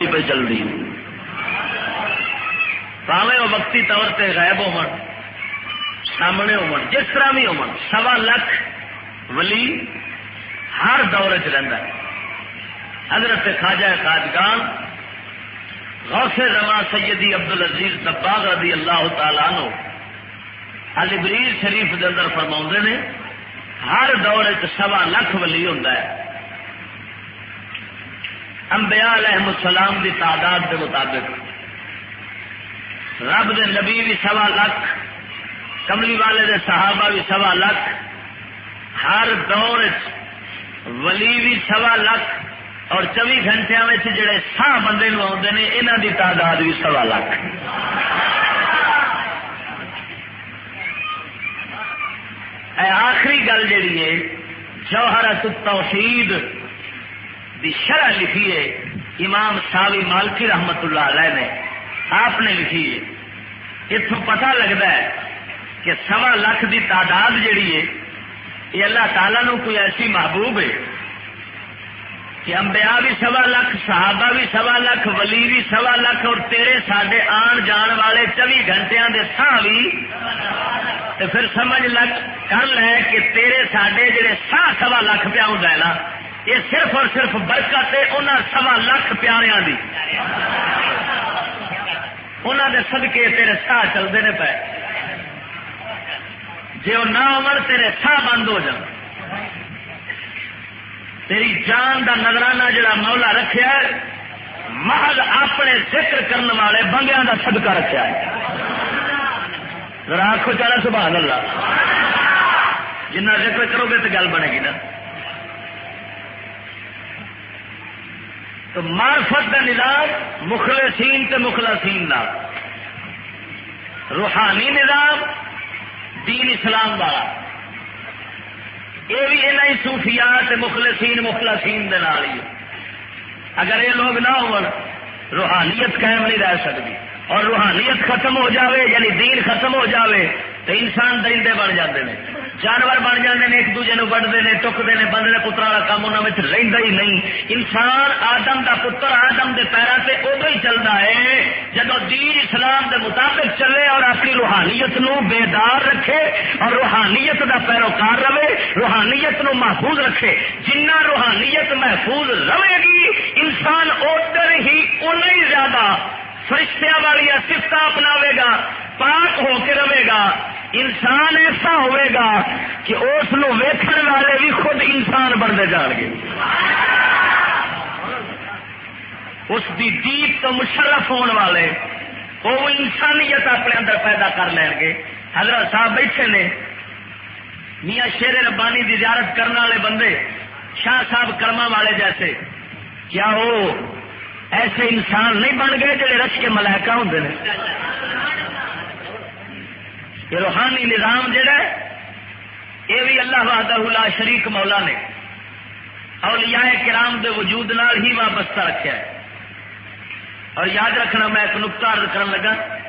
پہ چل رہی پاوے وہ وقتی طور پہ غائب ہو سامنے ہو جس طرح بھی ہو سوا لکھ ولی ہر دور چ رہتا ہے۔ حضرت خواجہ خاجگان، غوث رما سیدی عبد العزیز دباغ رضی اللہ تعالیٰ نو البریز شریف کے اندر فرما نے، ہر دور چ سوا لکھ ولی ہوں انبیاء علیہ السلام دی تعداد کے مطابق۔ رب دے نبی بھی سوا لکھ کملی والے دے صحابہ بھی سوا لکھ ہر دور ولی بھی سوا لکھ اور چوبی گھنٹے جڑے سہ بندے آتے ہیں یہاں دی تعداد بھی سوا لکھ آخری گل جیڑی ہے جوہرت توحید دی شرح لکھی ہے، امام ساوی مالکی رحمت اللہ علیہ نے۔ آپ نے لکھی ہے۔ اتوں پتا لگتا ہے کہ سوا لاکھ دی تعداد جیڑی ہے، یہ اللہ تعالیٰ نو کوئی ایسی محبوب ہے کہ انبیاء بھی سوا لاکھ، صحابہ بھی سوا لاکھ، ولی بھی سوا لاکھ اور تیرے سڈے آن جان والے چوبی گھنٹے دے سا بھی تو پھر سمجھ لگ کر لے کہ تیرے سڈے جڑے سا سوا لاکھ پیا ہوں نا یہ صرف اور صرف برکت ہے انہوں سوا لاکھ پیاروں کی انہوں نے سدکے تیرے ساہ چلتے ہیں پے۔ جی وہ نہ عمر تیرے ساہ بند ہو جان تیری جان دا نظرانہ جڑا مولا رکھا محض اپنے ذکر کرنے والے بنگیا دا صدقہ رکھا ہے۔ آخو چالا سبحان اللہ۔ جنہ ذکر کرو گے تو گل بنے گی نا۔ تو مارفت کا نظام مخلصین تے مخلصین نہ روحانی نظام، دین اسلام والا۔ یہ بھی یہاں صوفیات مخلصین مخلصین دے نال ہی۔ اگر یہ لوگ نہ ہو روحانیت قائم نہیں رہ سکتی۔ اور روحانیت ختم ہو جاوے یعنی دین ختم ہو جاوے، تو انسان درندے بن جاتے ہیں جانور بن جاتے ہیں ایک دوجے نو بڑھتے ہیں ٹکتے ہیں بندے پترا کا کام انہوں میں رہتا ہی نہیں۔ انسان آدم دا پتر آدم دے پیروں سے ادو ہی چلتا ہے۔ جب دین اسلام دے مطابق چلے اور اپنی روحانیت نو بیدار رکھے اور روحانیت دا پیروکار رہے، روحانیت نو محفوظ رکھے، جنہ روحانیت محفوظ رہے گی، انسان ادھر ہی ان زیادہ فرشتیاں والی سفت اپناوے گا، پاک ہو کے رہے گا۔ انسان ایسا ہوئے گا کہ اس ویکھن والے بھی خود انسان بنتے جان گے۔ اس دی دیپ تو مشرف ہونے والے وہ انسانیت اپنے اندر پیدا کر لیں گے۔ حضرت صاحب بیٹھے نے۔ میاں شیر ربانی کی زیارت کرنے والے بندے، شاہ صاحب کرما والے جیسے۔ کیا وہ ایسے انسان نہیں بن گئے جڑے رچ کے ملائکہ ہوں کہ روحانی نظام جڑا ہے، یہ بھی اللہ وحدہ لا شریک مولا نے اولیاء کرام دے وجود نال ہی وابستہ رکھا ہے۔ اور یاد رکھنا میں ایک نقطہ عرض کرن لگا۔